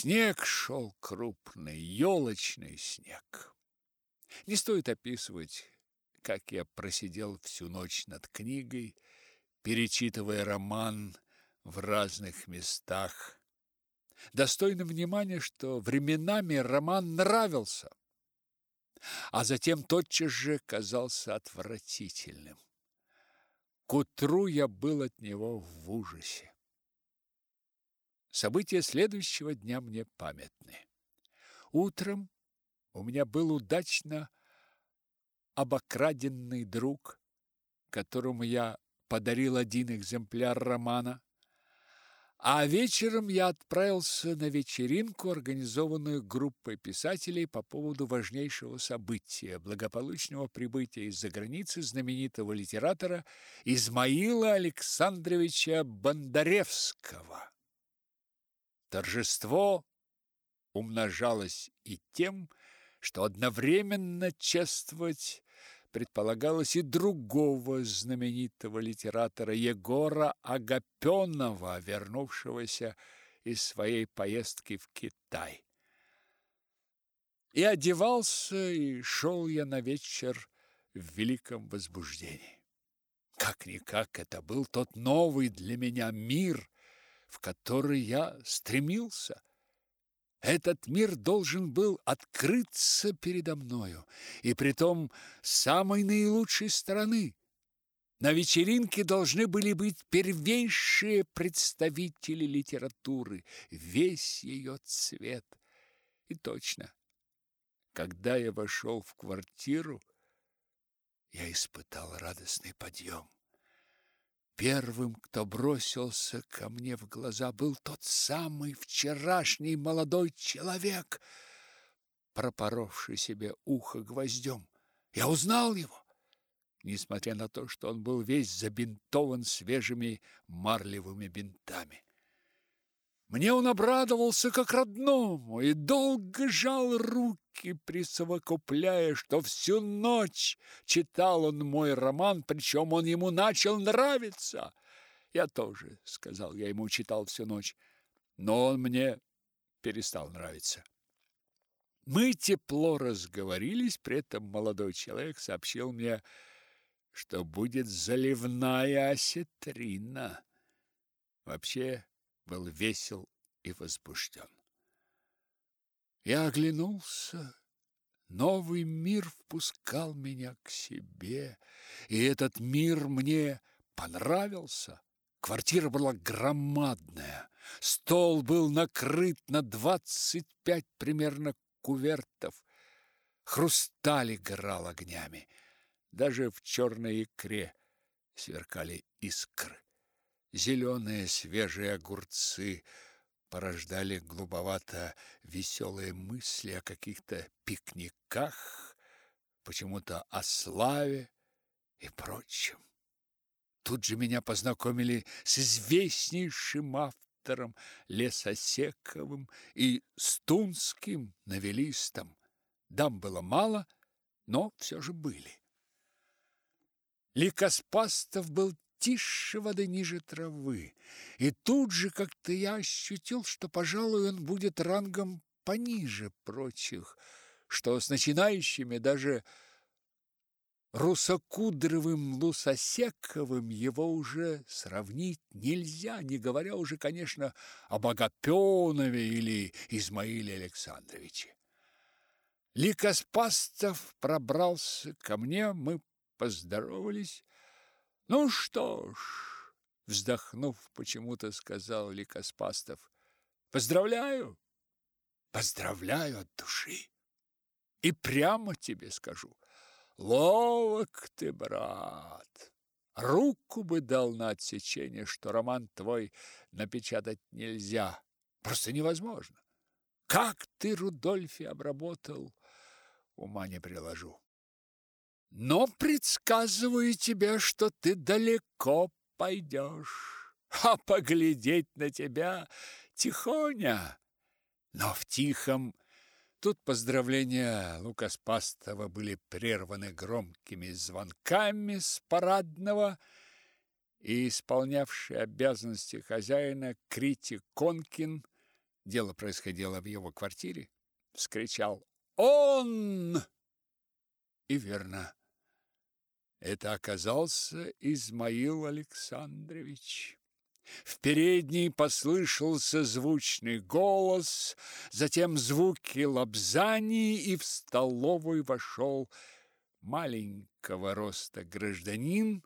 Снег шел крупный, елочный снег. Не стоит описывать, как я просидел всю ночь над книгой, перечитывая роман в разных местах. Достойно внимания, что временами роман нравился, а затем тотчас же казался отвратительным. К утру я был от него в ужасе. События следующего дня мне памятны. Утром у меня был удачно обокраденный друг, которому я подарил один экземпляр романа, а вечером я отправился на вечеринку, организованную группой писателей по поводу важнейшего события благополучного прибытия из-за границы знаменитого литератора Измаила Александровича Бондаревского. Торжество умножалось и тем, что одновременно чествовать предполагалось и другого знаменитого литератора Егора Агапенова, вернувшегося из своей поездки в Китай. И одевался, и шел я на вечер в великом возбуждении. Как-никак это был тот новый для меня мир, в который я стремился. Этот мир должен был открыться передо мною, и притом с самой наилучшей стороны. На вечеринке должны были быть первейшие представители литературы, весь ее цвет. И точно, когда я вошел в квартиру, я испытал радостный подъем. Первым, кто бросился ко мне в глаза, был тот самый вчерашний молодой человек, пропоровший себе ухо гвоздем. Я узнал его, несмотря на то, что он был весь забинтован свежими марлевыми бинтами. Мне он обрадовался как родному и долго жал руки, присовокупляя, что всю ночь читал он мой роман, причем он ему начал нравиться. Я тоже, сказал я ему, читал всю ночь, но он мне перестал нравиться. Мы тепло разговорились, при этом молодой человек сообщил мне, что будет заливная осетрина. Вообще, был весел и возбужден. Я оглянулся. Новый мир впускал меня к себе, и этот мир мне понравился. Квартира была громадная, стол был накрыт на двадцать пять примерно кувертов, хрусталь играл огнями, даже в черной икре сверкали искры. Зеленые свежие огурцы порождали глуповато веселые мысли о каких-то пикниках, почему-то о славе и прочем. Тут же меня познакомили с известнейшим автором Лесосековым и Стунским новеллистом. Дам было мало, но все же были. Ликоспастов был тише воды ниже травы. И тут же как-то я ощутил, что, пожалуй, он будет рангом пониже прочих, что с начинающими даже Русокудровым Лусосековым его уже сравнить нельзя, не говоря уже, конечно, об Агапенове или Измаиле Александровиче. Ликоспастов пробрался ко мне, мы поздоровались, ну что ж, вздохнув, почему-то сказал Ликоспастов. Поздравляю. Поздравляю от души. И прямо тебе скажу: ловок ты, брат. Руку бы дал на отсечение, что роман твой напечатать нельзя. Просто невозможно. Как ты Рудольфи обработал, ума не приложу. Но предсказываю тебе, что ты далеко пойдешь, а поглядеть на тебя тихоня. Но в тихом Тут поздравления Лукаспастова были прерваны громкими звонками с парадного, и исполнявший обязанности хозяина Крити Конкин дело происходило в его квартире, вскричал «Он!» И верно, это оказался Измаил Александрович. В передней послышался звучный голос, затем звуки лобзаний, и в столовую вошел маленького роста гражданин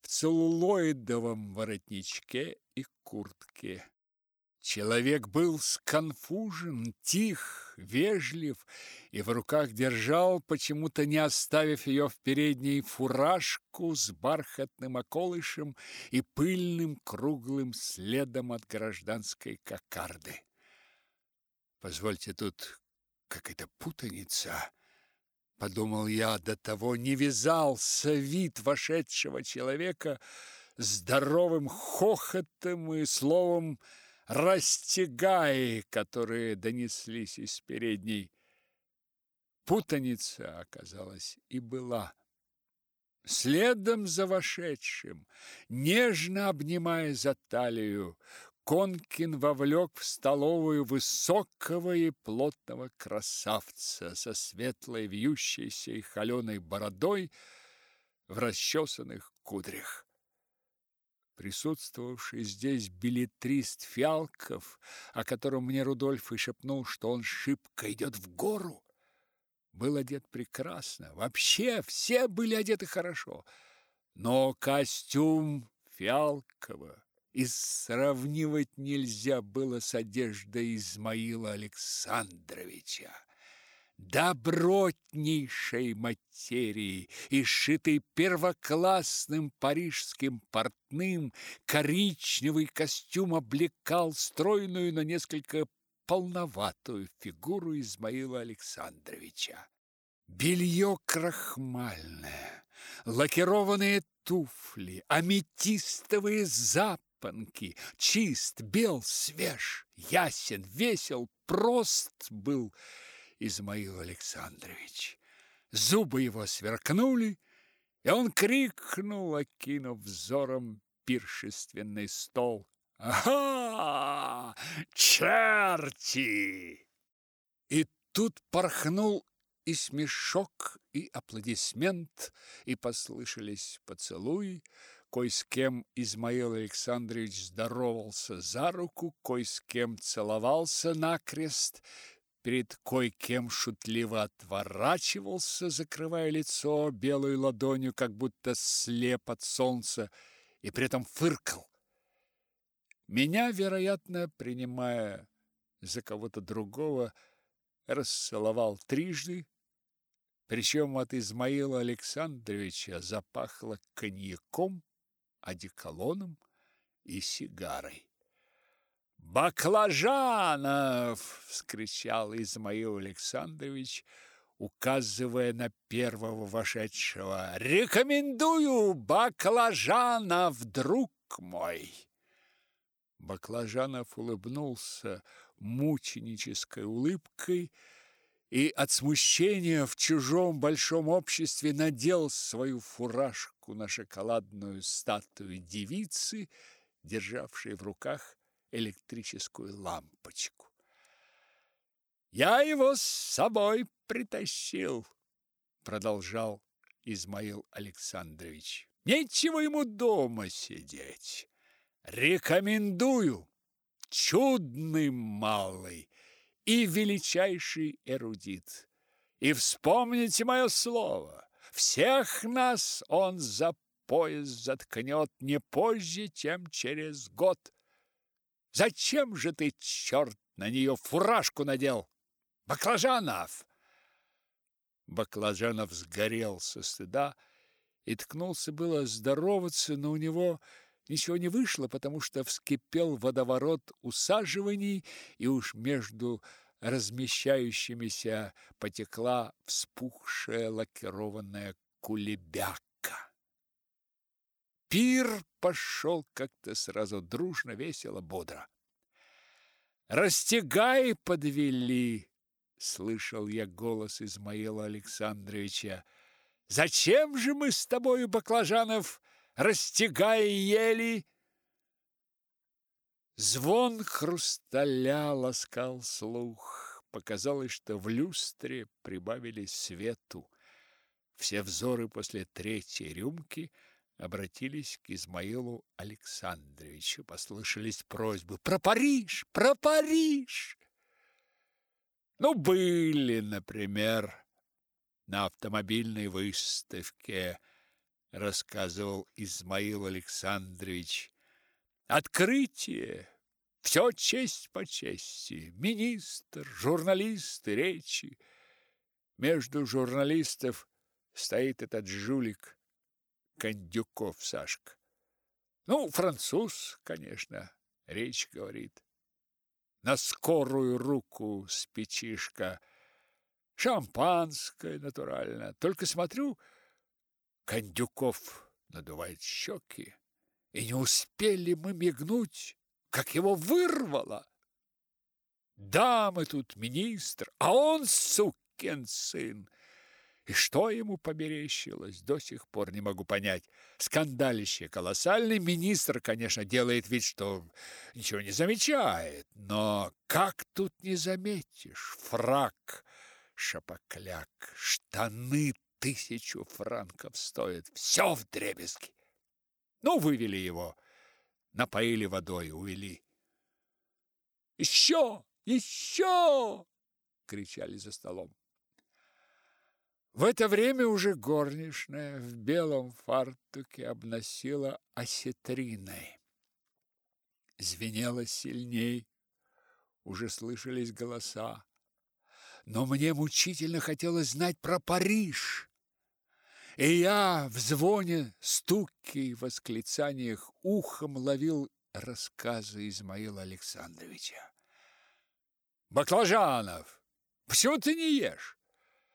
в целлулоидовом воротничке и куртке. Человек был сконфужен, тих, вежлив и в руках держал, почему-то не оставив ее в передней, фуражку с бархатным околышем и пыльным круглым следом от гражданской кокарды. Позвольте, тут какая-то путаница, подумал я, до того не вязался вид вошедшего человека здоровым хохотом и словом растягаи, которые донеслись из передней. Путаница оказалась и была. Следом за вошедшим, нежно обнимая за талию, Конкин вовлек в столовую высокого и плотного красавца со светлой вьющейся и холеной бородой в расчесанных кудрях. Присутствовавший здесь билетрист Фиалков, о котором мне Рудольф и шепнул, что он шибко идет в гору, был одет прекрасно. Вообще все были одеты хорошо. Но костюм Фиалкова и сравнивать нельзя было с одеждой Измаила Александровича добротнейшей материи и сшитый первоклассным парижским портным, коричневый костюм облекал стройную, но несколько полноватую фигуру Измаила Александровича. Белье крахмальное, лакированные туфли, аметистовые запонки, чист, бел, свеж, ясен, весел, прост был Измаил Александрович. Зубы его сверкнули, и он крикнул, окинув взором пиршественный стол. «Ага! Черти!» И тут порхнул и смешок, и аплодисмент, и послышались поцелуи, кой с кем Измаил Александрович здоровался за руку, кой с кем целовался накрест, перед кое-кем шутливо отворачивался, закрывая лицо белой ладонью, как будто слеп от солнца, и при этом фыркал. Меня, вероятно, принимая за кого-то другого, расцеловал трижды, причем от Измаила Александровича запахло коньяком, одеколоном и сигарой. «Баклажанов!» – вскричал Измаил Александрович, указывая на первого вошедшего. «Рекомендую баклажанов, друг мой!» Баклажанов улыбнулся мученической улыбкой и от смущения в чужом большом обществе надел свою фуражку на шоколадную статую девицы, державшей в руках электрическую лампочку. Я его с собой притащил, продолжал Измаил Александрович. Нечего ему дома сидеть. Рекомендую. Чудный малый и величайший эрудит. И вспомните мое слово. Всех нас он за пояс заткнет не позже, чем через год. Зачем же ты, черт, на нее фуражку надел? Баклажанов!» Баклажанов сгорел со стыда и ткнулся было здороваться, но у него ничего не вышло, потому что вскипел водоворот усаживаний, и уж между размещающимися потекла вспухшая лакированная кулебяка. Пир пошел как-то сразу дружно, весело, бодро. «Растягай подвели!» — слышал я голос Измаила Александровича. «Зачем же мы с тобою, Баклажанов, растягай ели?» Звон хрусталя ласкал слух. Показалось, что в люстре прибавили свету. Все взоры после третьей рюмки обратились к Измаилу Александровичу. Послышались просьбы «Про Париж! Про Париж!» Ну, были, например, на автомобильной выставке, рассказывал Измаил Александрович, Открытие. Все честь по чести. Министр, журналисты, речи. Между журналистов стоит этот жулик Кондюков Сашка. Ну, француз, конечно, речь говорит. На скорую руку спичишка. Шампанское, натурально. Только смотрю, Кондюков надувает щеки. И не успели мы мигнуть, как его вырвало. Да, мы тут министр, а он сукин сын. И что ему померещилось, до сих пор не могу понять. Скандалище колоссальный. Министр, конечно, делает вид, что ничего не замечает. Но как тут не заметишь? Фрак, шапокляк, штаны тысячу франков стоят. Все в дребезги. Ну, вывели его, напоили водой, увели. «Еще! Еще!» — кричали за столом. В это время уже горничная в белом фартуке обносила осетриной. Звенело сильней, уже слышались голоса. Но мне мучительно хотелось знать про Париж. И я в звоне, стуке и восклицаниях ухом ловил рассказы Измаила Александровича. «Баклажанов! Почему ты не ешь?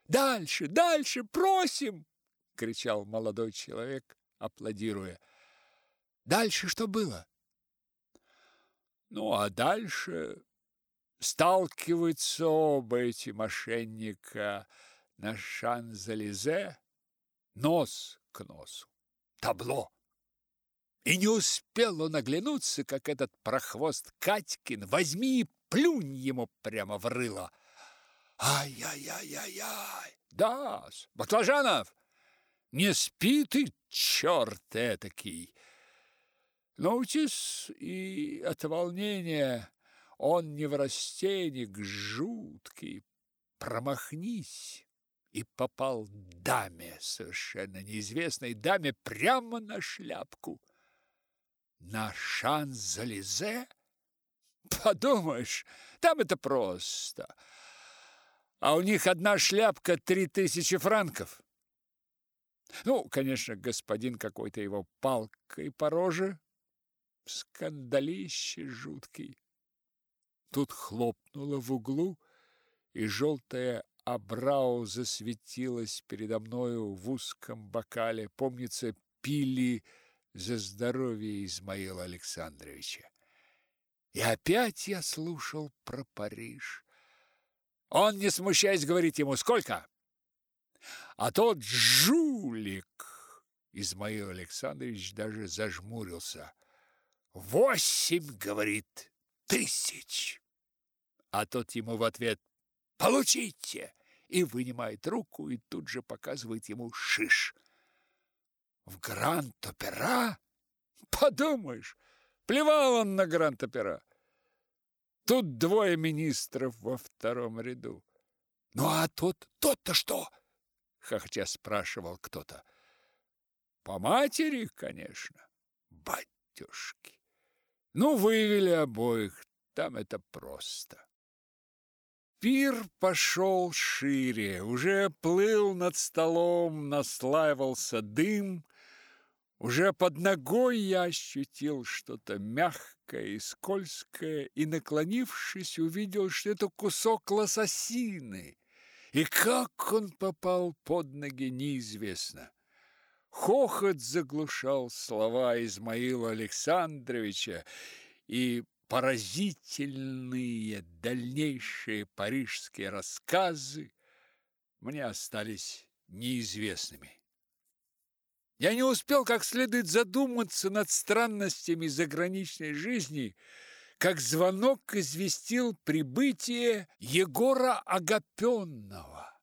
Дальше, дальше, просим!» — кричал молодой человек, аплодируя. «Дальше что было?» «Ну, а дальше сталкиваются оба эти мошенника на Шан-Зализе, нос к носу. Табло! И не успел он оглянуться, как этот прохвост Катькин возьми и плюнь ему прямо в рыло. Ай-яй-яй-яй-яй! Да, Баклажанов, не спи ты, черт этакий! Научись и от волнения он не в неврастенник жуткий, промахнись и попал даме, совершенно неизвестной даме, прямо на шляпку. На Шан-Зализе? Подумаешь, там это просто. А у них одна шляпка три тысячи франков. Ну, конечно, господин какой-то его палкой по роже. Скандалище жуткий. Тут хлопнуло в углу, и желтая Абрау засветилась передо мною в узком бокале. Помнится, пили за здоровье Измаила Александровича. И опять я слушал про Париж. Он, не смущаясь, говорит ему, сколько? А тот жулик, Измаил Александрович даже зажмурился. Восемь, говорит, тысяч. А тот ему в ответ, получите и вынимает руку и тут же показывает ему шиш. В Гранд-Опера? Подумаешь, плевал он на Гранд-Опера. Тут двое министров во втором ряду. Ну а тот, тот-то что? Хохотя спрашивал кто-то. По матери, конечно. Батюшки. Ну, вывели обоих, там это просто. Пир пошел шире, уже плыл над столом, наслаивался дым. Уже под ногой я ощутил что-то мягкое и скользкое, и, наклонившись, увидел, что это кусок лососины. И как он попал под ноги, неизвестно. Хохот заглушал слова Измаила Александровича, и поразительные дальнейшие парижские рассказы мне остались неизвестными. Я не успел как следует задуматься над странностями заграничной жизни, как звонок известил прибытие Егора Агапенного.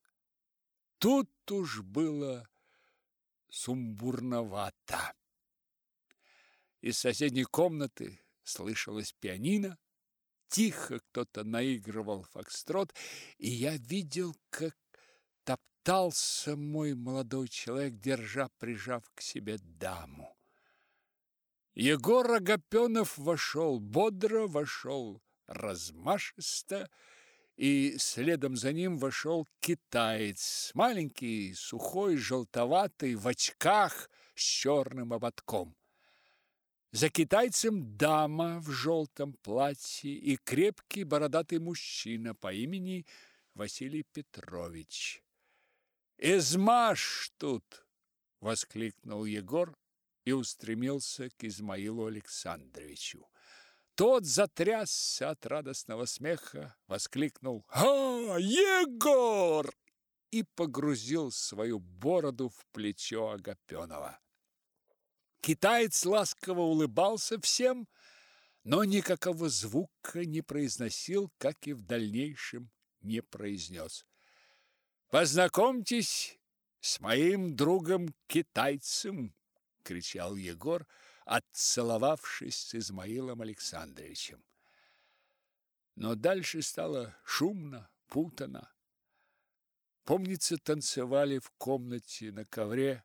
Тут уж было сумбурновато. Из соседней комнаты слышалось пианино, тихо кто-то наигрывал фокстрот, и я видел, как топтался мой молодой человек, держа, прижав к себе даму. Егор Агапенов вошел бодро, вошел размашисто, и следом за ним вошел китаец, маленький, сухой, желтоватый, в очках с черным ободком. За китайцем дама в желтом платье и крепкий бородатый мужчина по имени Василий Петрович. «Измаш тут!» — воскликнул Егор и устремился к Измаилу Александровичу. Тот затрясся от радостного смеха, воскликнул «А, Егор!» и погрузил свою бороду в плечо Агапенова. Китаец ласково улыбался всем, но никакого звука не произносил, как и в дальнейшем не произнес. «Познакомьтесь с моим другом-китайцем!» — кричал Егор, — отцеловавшись с Измаилом Александровичем. Но дальше стало шумно, путано. Помнится, танцевали в комнате на ковре,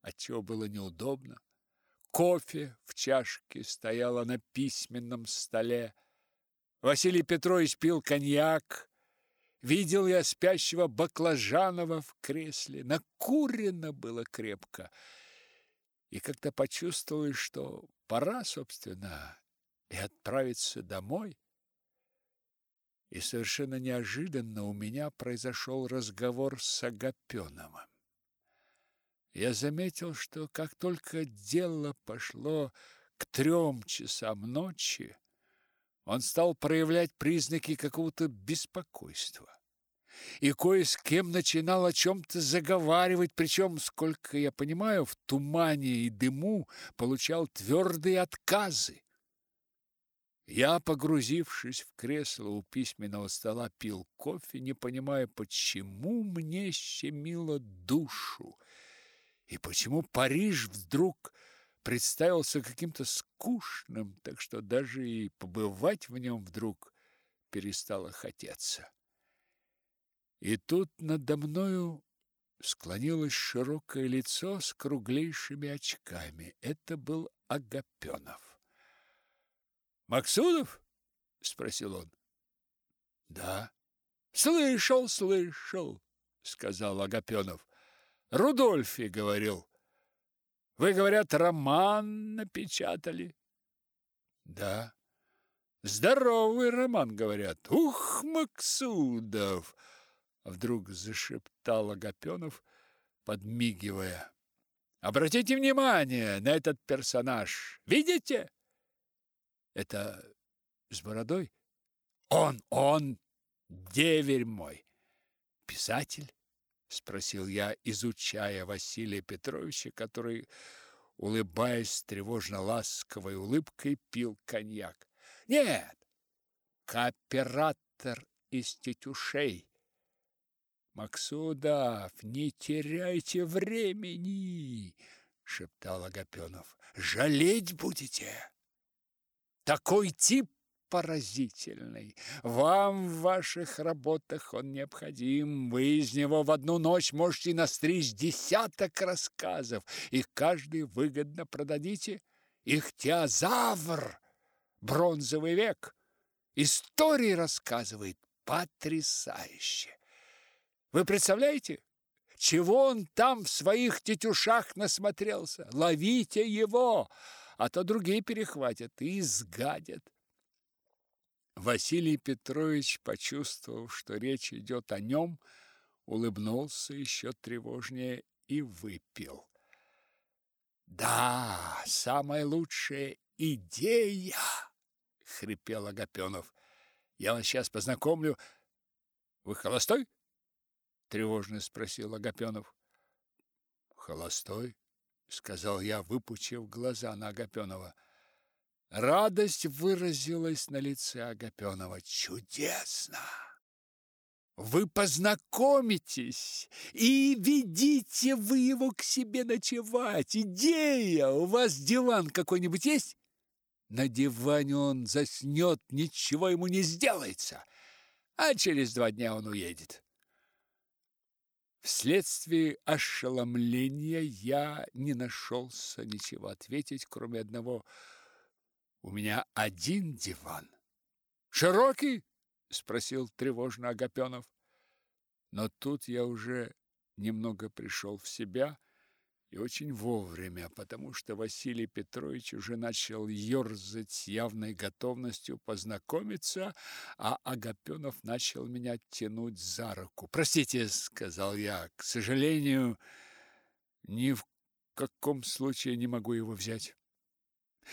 отчего было неудобно. Кофе в чашке стояло на письменном столе. Василий Петрович пил коньяк. Видел я спящего Баклажанова в кресле. Накурено было крепко и как-то почувствовал, что пора, собственно, и отправиться домой. И совершенно неожиданно у меня произошел разговор с Агапеновым. Я заметил, что как только дело пошло к трем часам ночи, он стал проявлять признаки какого-то беспокойства и кое с кем начинал о чем-то заговаривать, причем, сколько я понимаю, в тумане и дыму получал твердые отказы. Я, погрузившись в кресло у письменного стола, пил кофе, не понимая, почему мне щемило душу, и почему Париж вдруг представился каким-то скучным, так что даже и побывать в нем вдруг перестало хотеться. И тут надо мною склонилось широкое лицо с круглейшими очками. Это был Агапенов. «Максудов?» — спросил он. «Да». «Слышал, слышал», — сказал Агапенов. «Рудольфи говорил. Вы, говорят, роман напечатали?» «Да». «Здоровый роман, говорят. Ух, Максудов!» Вдруг зашептал Агапенов, подмигивая. Обратите внимание на этот персонаж. Видите? Это с бородой? Он, он, деверь мой. Писатель? Спросил я, изучая Василия Петровича, который, улыбаясь тревожно-ласковой улыбкой, пил коньяк. Нет, кооператор из тетюшей. Максудов, не теряйте времени, шептал Агапенов. Жалеть будете. Такой тип поразительный. Вам в ваших работах он необходим. Вы из него в одну ночь можете настричь десяток рассказов, и каждый выгодно продадите. Ихтиозавр, бронзовый век, истории рассказывает потрясающе. Вы представляете, чего он там в своих тетюшах насмотрелся? Ловите его, а то другие перехватят и сгадят. Василий Петрович, почувствовав, что речь идет о нем, улыбнулся еще тревожнее и выпил. «Да, самая лучшая идея!» — хрипел Агапенов. «Я вас сейчас познакомлю. Вы холостой?» тревожно спросил Агапенов. Холостой, сказал я, выпучив глаза на Агапенова. Радость выразилась на лице Агапенова. Чудесно! Вы познакомитесь и ведите вы его к себе ночевать. Идея! У вас диван какой-нибудь есть? На диване он заснет, ничего ему не сделается, а через два дня он уедет. Вследствие ошеломления я не нашелся ничего ответить, кроме одного «У меня один диван». «Широкий?» — спросил тревожно Агапенов. Но тут я уже немного пришел в себя и очень вовремя, потому что Василий Петрович уже начал ерзать с явной готовностью познакомиться, а Агапенов начал меня тянуть за руку. «Простите», — сказал я, — «к сожалению, ни в каком случае не могу его взять.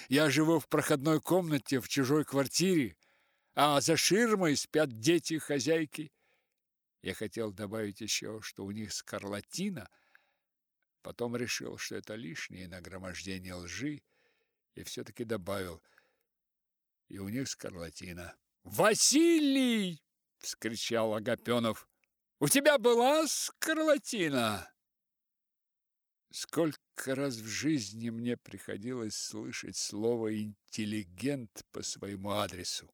Я живу в проходной комнате в чужой квартире, а за ширмой спят дети хозяйки». Я хотел добавить еще, что у них скарлатина — Потом решил, что это лишнее нагромождение лжи, и все-таки добавил, и у них скарлатина. «Василий!» — вскричал Агапенов. «У тебя была скарлатина?» Сколько раз в жизни мне приходилось слышать слово «интеллигент» по своему адресу.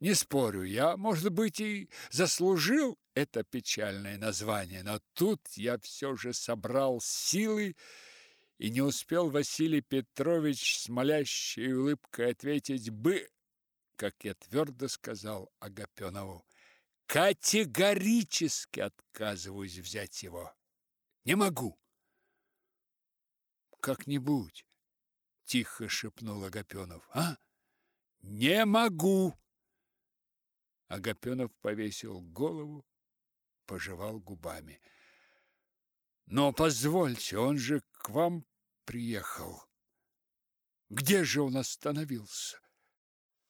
Не спорю, я, может быть, и заслужил это печальное название, но тут я все же собрал силы и не успел Василий Петрович с молящей улыбкой ответить «бы», как я твердо сказал Агапенову. Категорически отказываюсь взять его. Не могу. Как-нибудь, тихо шепнул Агапенов. А? Не могу. Агапенов повесил голову, пожевал губами. Но позвольте, он же к вам приехал. Где же он остановился?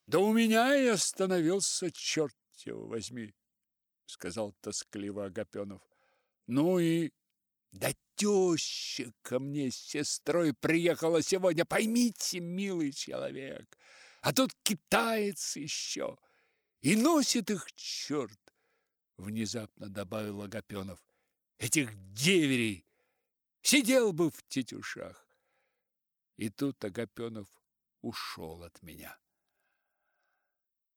Да у меня и остановился, черт его возьми, сказал тоскливо Агапенов. Ну и да теща ко мне с сестрой приехала сегодня, поймите, милый человек. А тут китаец еще. И носит их черт, внезапно добавил Агапенов. Этих деверей сидел бы в тетюшах. И тут Агапенов ушел от меня.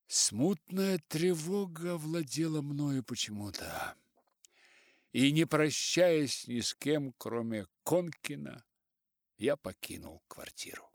Смутная тревога владела мною почему-то. И, не прощаясь ни с кем, кроме Конкина, я покинул квартиру.